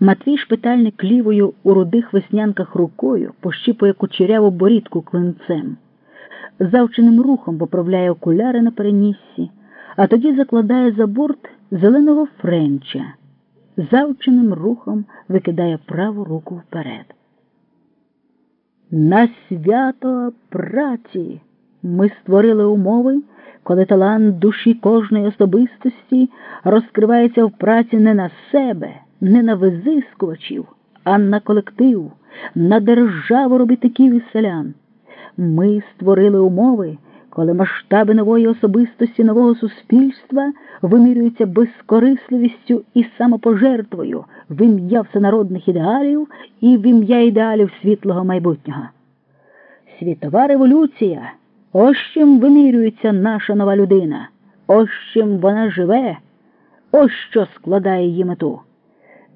Матвій шпитальник лівою у рудих веснянках рукою пощіпує кучеряву борідку клинцем, завченим рухом поправляє окуляри на переніссі, а тоді закладає за борт зеленого френча, завченим рухом викидає праву руку вперед. На свято праці ми створили умови, коли талант душі кожної особистості розкривається в праці не на себе, не на визискувачів, а на колектив, на державу робітників і селян. Ми створили умови, коли масштаби нової особистості нового суспільства вимірюються безкорисливістю і самопожертвою в ім'я всенародних ідеалів і в ім'я ідеалів світлого майбутнього. Світова революція. Ось чим вимірюється наша нова людина, ось чим вона живе, ось що складає її мету.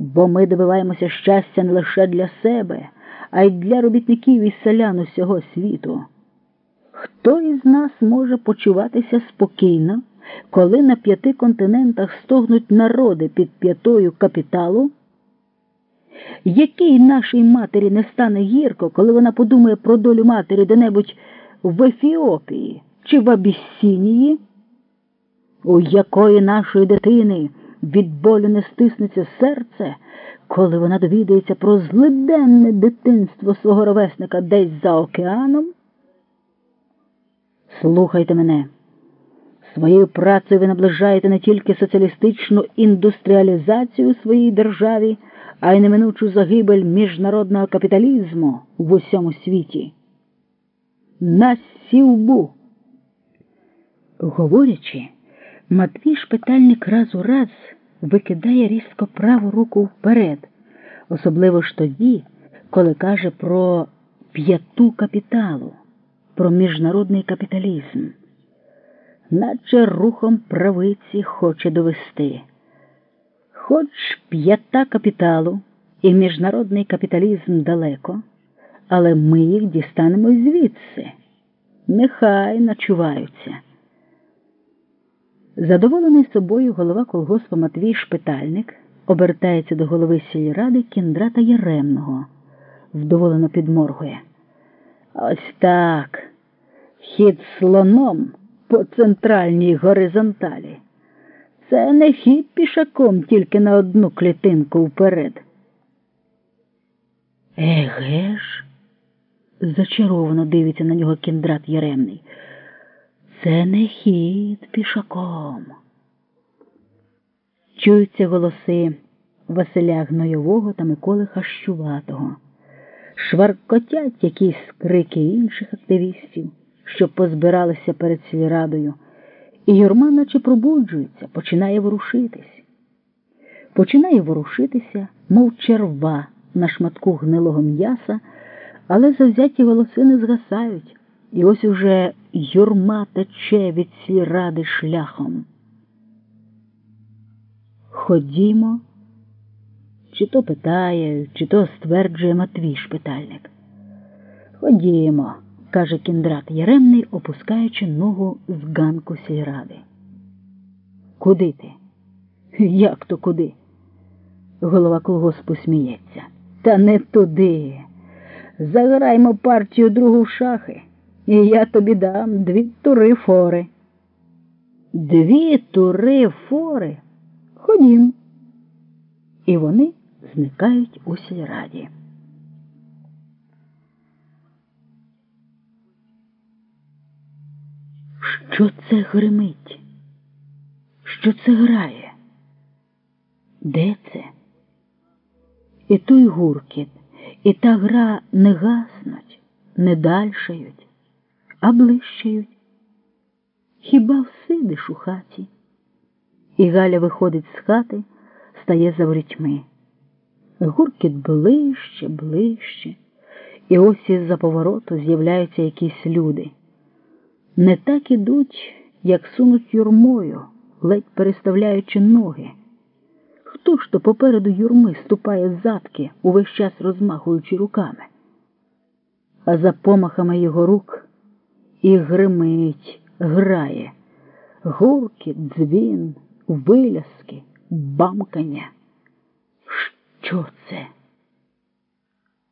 Бо ми добиваємося щастя не лише для себе, а й для робітників і селян усього світу. Хто із нас може почуватися спокійно, коли на п'яти континентах стогнуть народи під п'ятою капіталу? Якій нашій матері не стане гірко, коли вона подумає про долю матері де-небудь в Ефіопії чи в Абіссінії? У якої нашої дитини від болю не стиснеться серце, коли вона довідається про злиденне дитинство свого ровесника десь за океаном? Слухайте мене. Своєю працею ви наближаєте не тільки соціалістичну індустріалізацію своїй державі, а й неминучу загибель міжнародного капіталізму в усьому світі. На сівбу. Говорячи, Матвій шпитальник раз у раз викидає різко праву руку вперед, особливо ж тоді, коли каже про п'яту капіталу, про міжнародний капіталізм, наче рухом правиці хоче довести. Хоч п'ята капіталу і міжнародний капіталізм далеко, але ми їх дістанемо звідси. Нехай начуваються. Задоволений собою голова колгоспа Матвій Шпитальник обертається до голови сільради Кіндрата Яремного, вдоволено підморгує. Ось так. Хід слоном по центральній горизонталі. Це не хід пішаком тільки на одну клітинку вперед. Еге ж, зачаровано дивиться на нього кіндрат Яремний. Це не хід пішаком. Чуються голоси Василя Гнойового та Миколи Хащуватого. Шваркотять якісь крики інших активістів, що позбиралися перед сільрадою, і юрма наче пробуджується, починає ворушитись. Починає ворушитися, мов черва на шматку гнилого м'яса, але завзяті голоси не згасають. І ось уже юрма тече від сільради шляхом. Ходімо, чи то питає, чи то стверджує Матвій шпитальник. Ходімо, каже кіндрат Яремний, опускаючи ногу з ганку сільради. Куди ти? Як то куди? Голова колгоспу сміється. Та не туди. Заграймо партію другу в шахи. І я тобі дам дві тури фори. Дві тури фори. Ходім. І вони зникають у сільраді. Що це гримить? Що це грає? Де це? І той гуркіт, і та гра не гаснуть, не дальшають а блищають. Хіба всидиш у хаті? І Галя виходить з хати, стає за ворітьми. Гуркіт ближче, ближче, і ось із за повороту з'являються якісь люди. Не так ідуть, як сунуть юрмою, ледь переставляючи ноги. Хто ж то попереду юрми ступає задки, увесь час розмахуючи руками? А за помахами його рук і гримить, грає, гурки, дзвін, виляски, бамкання. Що це?